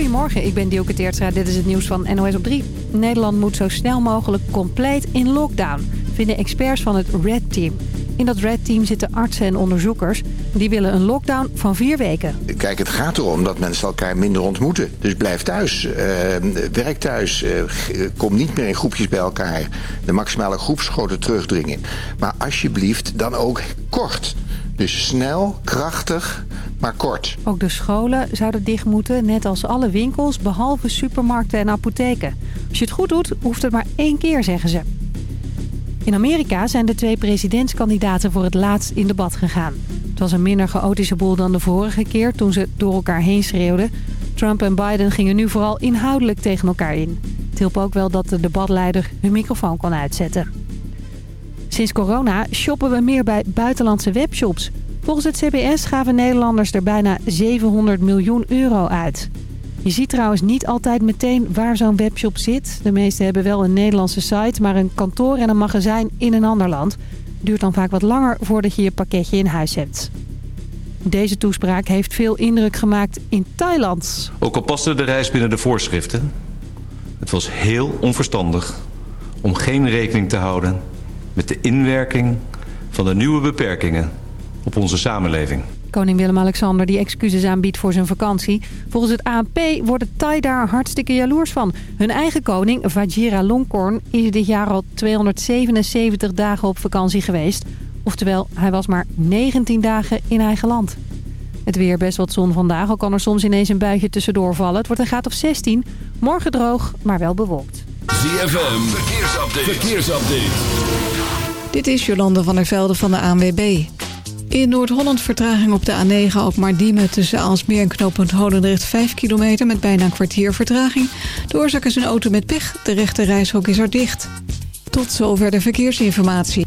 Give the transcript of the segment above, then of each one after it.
Goedemorgen, ik ben Dielke Teertstra. Dit is het nieuws van NOS op 3. Nederland moet zo snel mogelijk compleet in lockdown, vinden experts van het Red Team. In dat Red Team zitten artsen en onderzoekers. Die willen een lockdown van vier weken. Kijk, het gaat erom dat mensen elkaar minder ontmoeten. Dus blijf thuis, uh, werk thuis, uh, kom niet meer in groepjes bij elkaar. De maximale groepsgrootte terugdringen. Maar alsjeblieft dan ook kort. Dus snel, krachtig, maar kort. Ook de scholen zouden dicht moeten, net als alle winkels, behalve supermarkten en apotheken. Als je het goed doet, hoeft het maar één keer, zeggen ze. In Amerika zijn de twee presidentskandidaten voor het laatst in debat gegaan. Het was een minder chaotische boel dan de vorige keer toen ze door elkaar heen schreeuwden. Trump en Biden gingen nu vooral inhoudelijk tegen elkaar in. Het hielp ook wel dat de debatleider hun microfoon kon uitzetten. Sinds corona shoppen we meer bij buitenlandse webshops. Volgens het CBS gaven Nederlanders er bijna 700 miljoen euro uit. Je ziet trouwens niet altijd meteen waar zo'n webshop zit. De meeste hebben wel een Nederlandse site, maar een kantoor en een magazijn in een ander land. Duurt dan vaak wat langer voordat je je pakketje in huis hebt. Deze toespraak heeft veel indruk gemaakt in Thailand. Ook al paste de reis binnen de voorschriften... het was heel onverstandig om geen rekening te houden... met de inwerking van de nieuwe beperkingen op onze samenleving. Koning Willem-Alexander die excuses aanbiedt voor zijn vakantie. Volgens het ANP worden Thai daar hartstikke jaloers van. Hun eigen koning, Vajiralongkorn, is dit jaar al 277 dagen op vakantie geweest. Oftewel, hij was maar 19 dagen in eigen land. Het weer best wat zon vandaag, al kan er soms ineens een buitje tussendoor vallen. Het wordt een graad of 16. Morgen droog, maar wel bewolkt. ZFM, verkeersupdate. verkeersupdate. Dit is Jolande van der Velde van de ANWB. In Noord-Holland vertraging op de A9 ook maar Diemen tussen Aalsmeer en knooppunt Holendrecht 5 kilometer met bijna een kwartier vertraging. De oorzaak een auto met pech. De rechte reishok is er dicht. Tot zover de verkeersinformatie.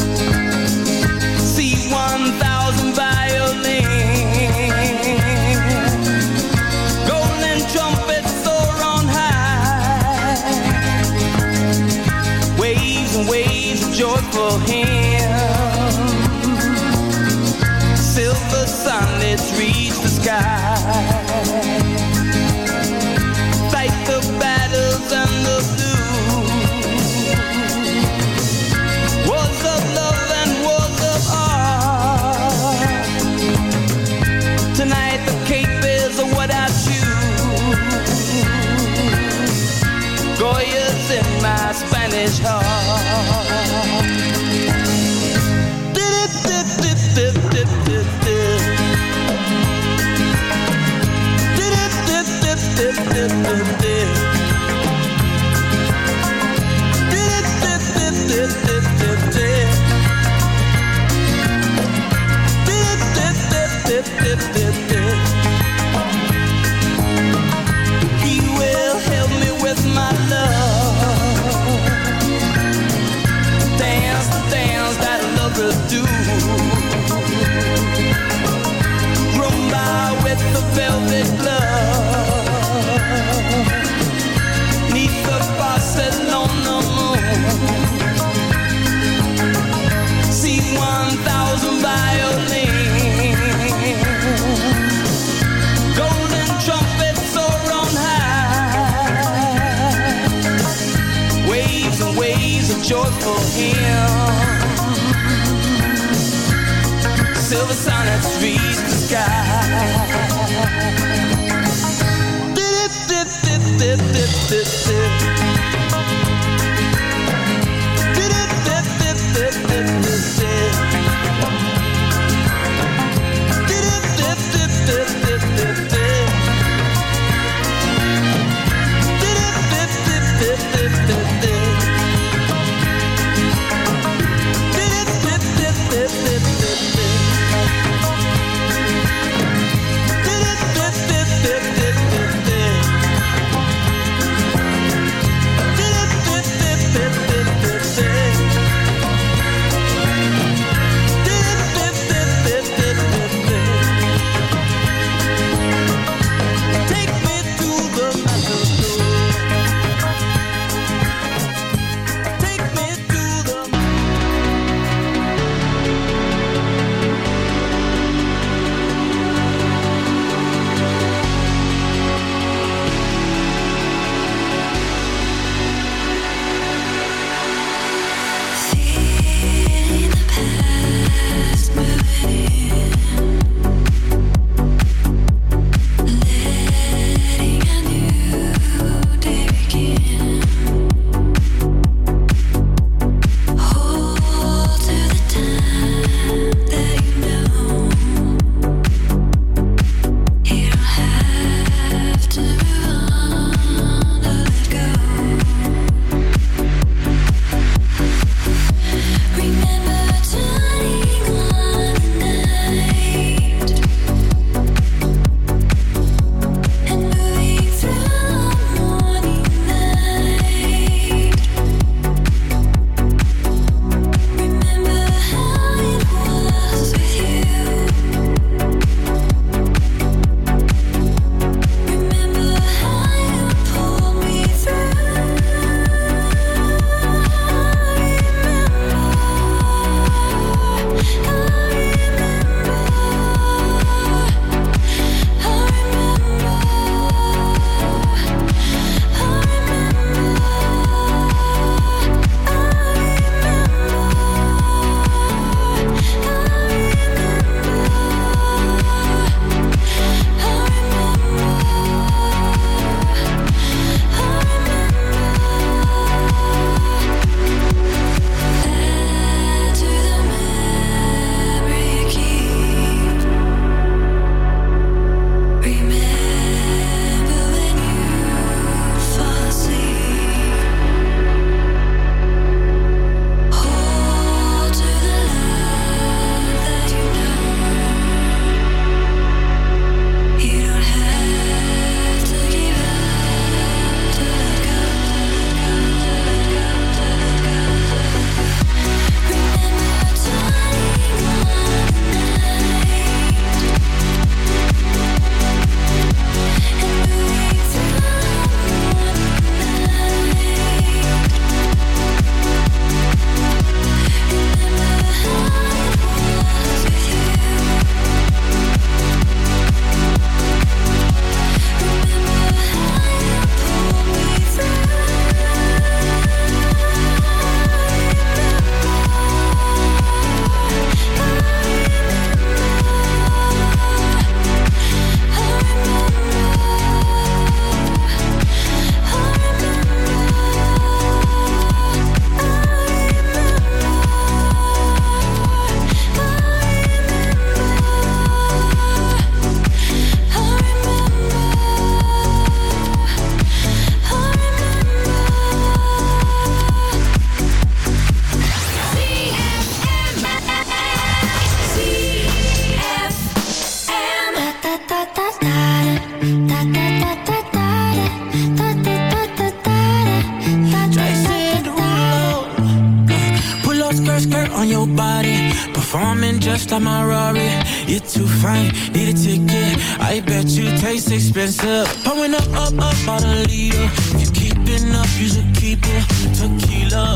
bottle leader. You keeping up, you're a keeper. Tequila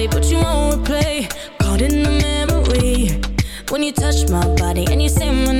body, but you won't replay. Caught in the memory when you touch my body and you say my name.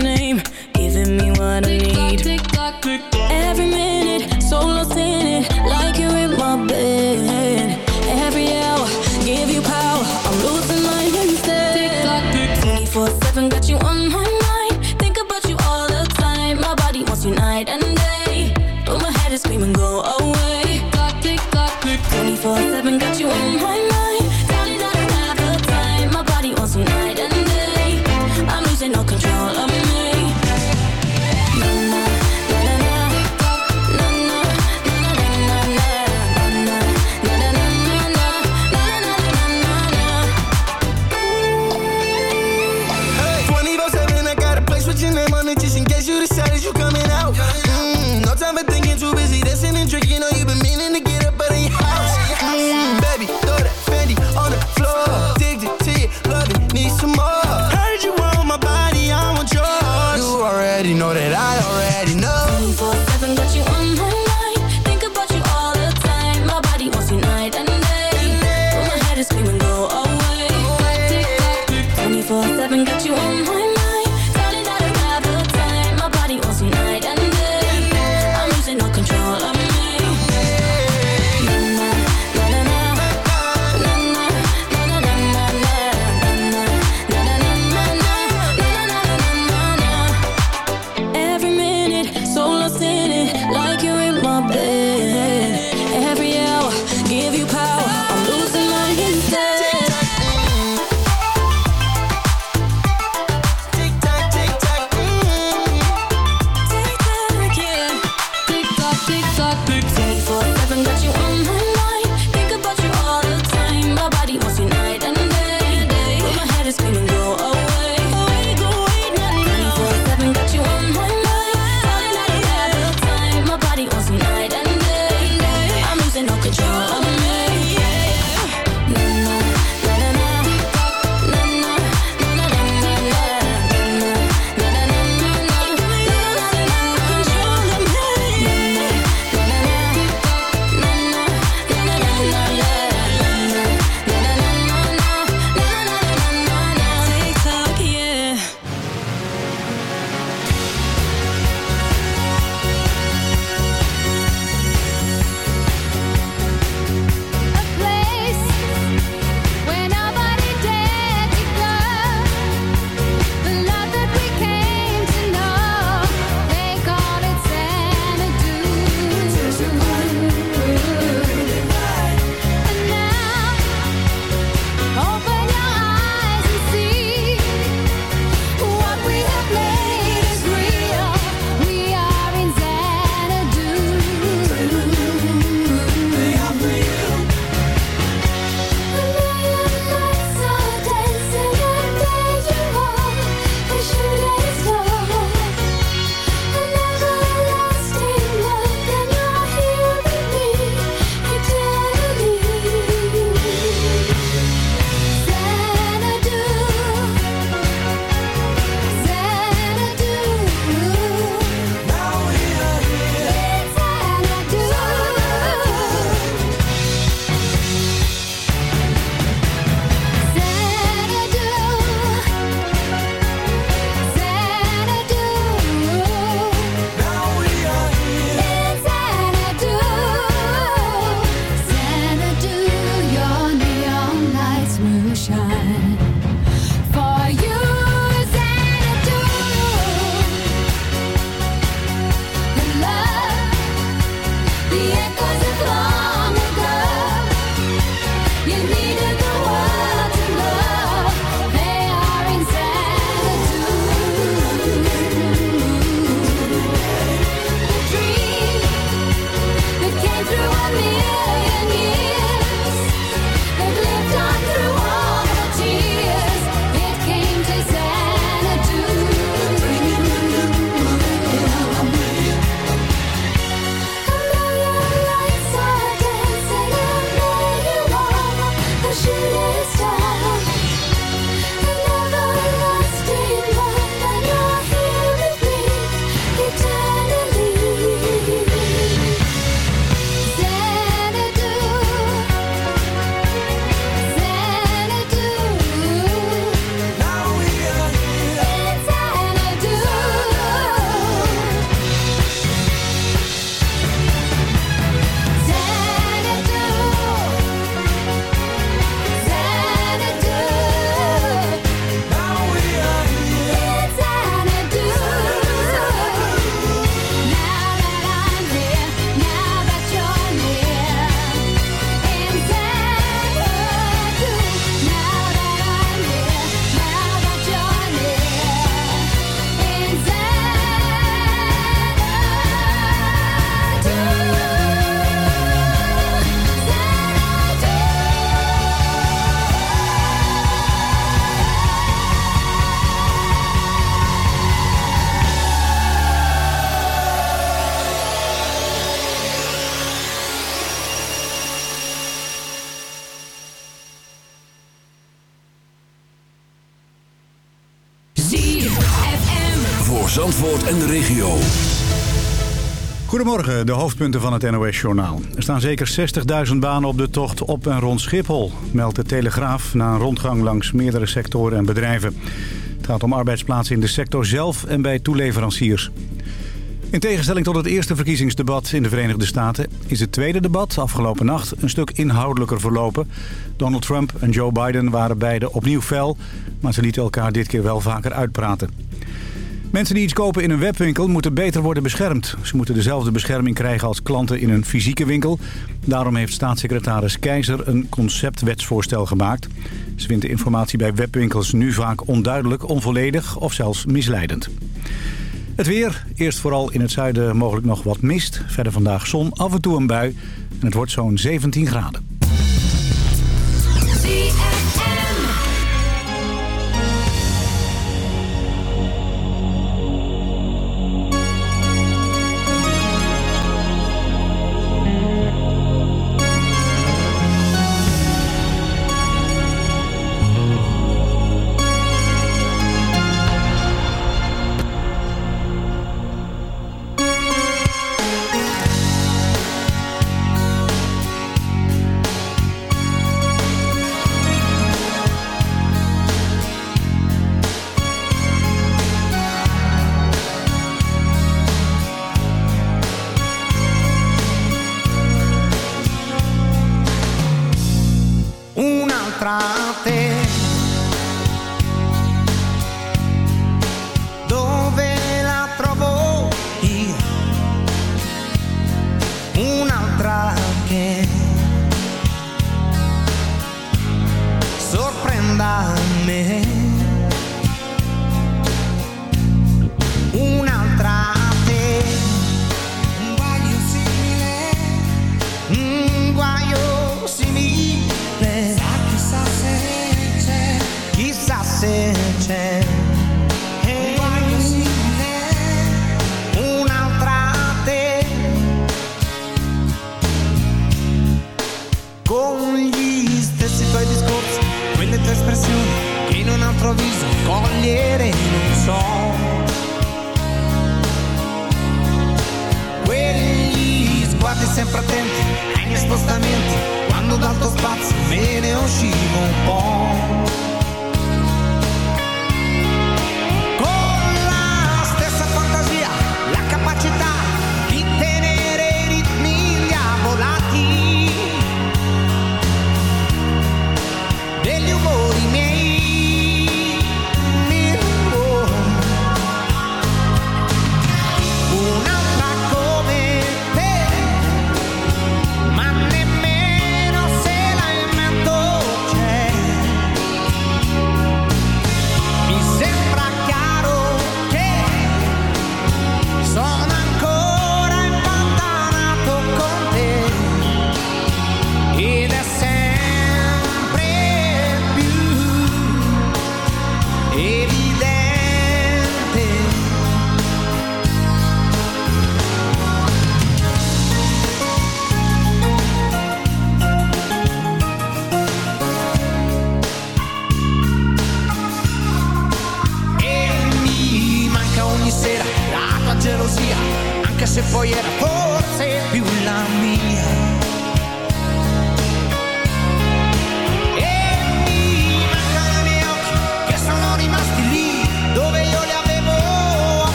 Goedemorgen, de hoofdpunten van het NOS-journaal. Er staan zeker 60.000 banen op de tocht op en rond Schiphol... meldt de Telegraaf na een rondgang langs meerdere sectoren en bedrijven. Het gaat om arbeidsplaatsen in de sector zelf en bij toeleveranciers. In tegenstelling tot het eerste verkiezingsdebat in de Verenigde Staten... is het tweede debat afgelopen nacht een stuk inhoudelijker verlopen. Donald Trump en Joe Biden waren beide opnieuw fel... maar ze lieten elkaar dit keer wel vaker uitpraten. Mensen die iets kopen in een webwinkel moeten beter worden beschermd. Ze moeten dezelfde bescherming krijgen als klanten in een fysieke winkel. Daarom heeft staatssecretaris Keizer een conceptwetsvoorstel gemaakt. Ze vindt de informatie bij webwinkels nu vaak onduidelijk, onvolledig of zelfs misleidend. Het weer, eerst vooral in het zuiden mogelijk nog wat mist. Verder vandaag zon, af en toe een bui. En het wordt zo'n 17 graden.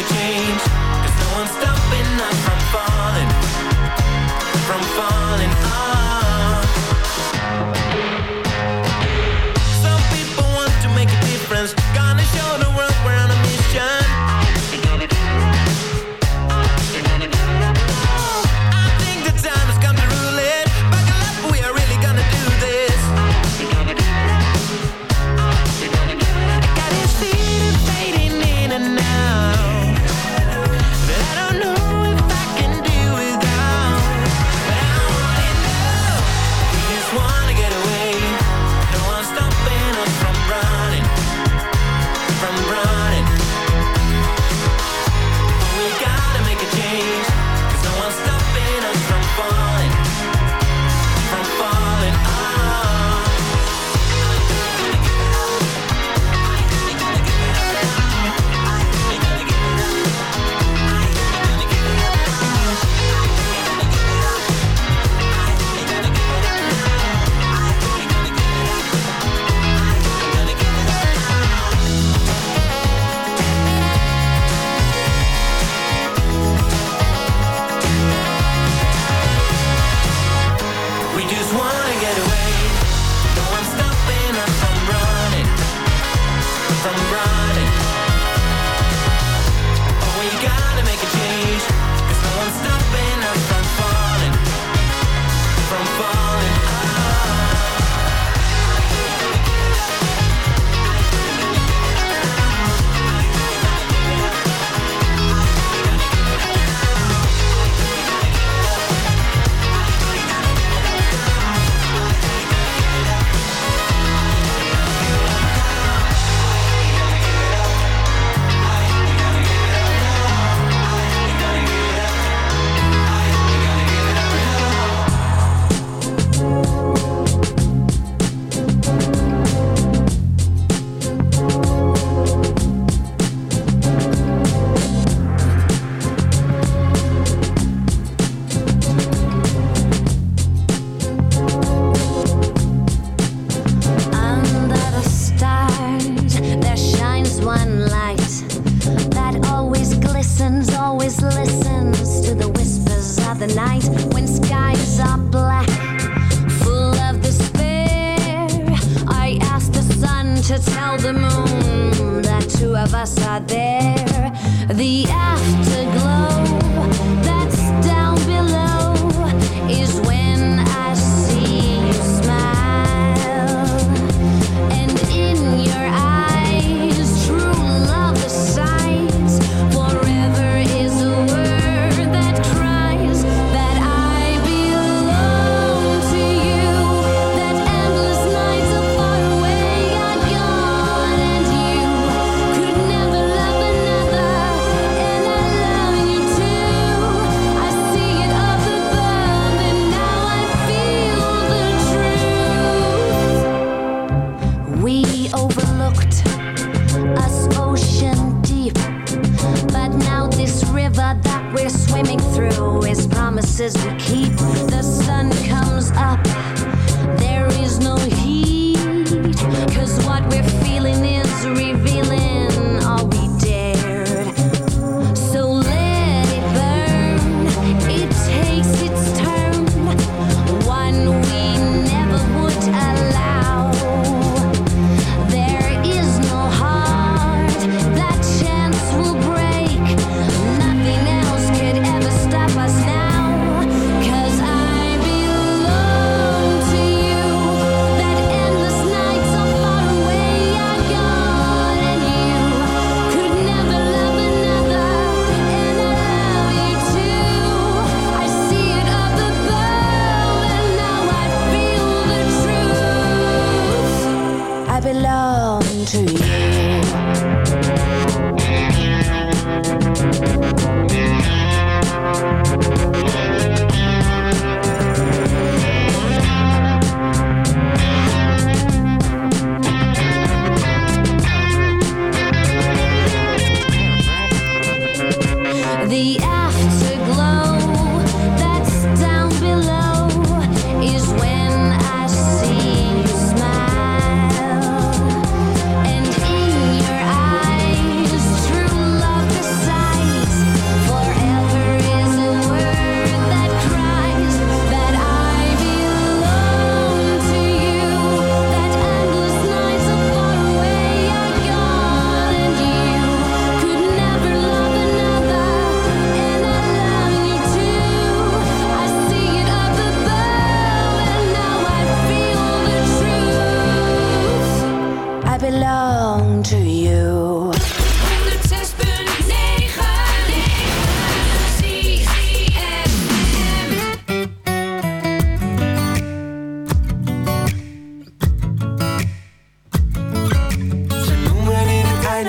a change. Cause no one's stopping us from falling From falling.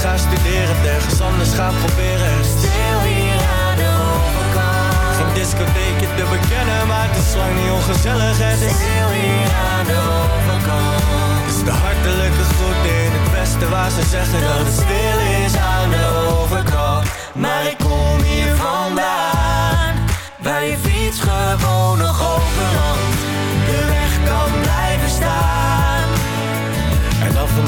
ga studeren, ergens anders ga proberen. Stil hier aan de overkant. Geen discotheekje te bekennen, maar het is lang niet ongezellig. Het is stil hier aan de overkant. Is de hartelijke groet in het westen waar ze zeggen dat het stil is aan de overkant. Maar ik kom hier vandaan, bij je fiets gewoon nog overal.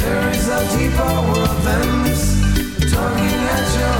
There is a deeper world than this, tugging at your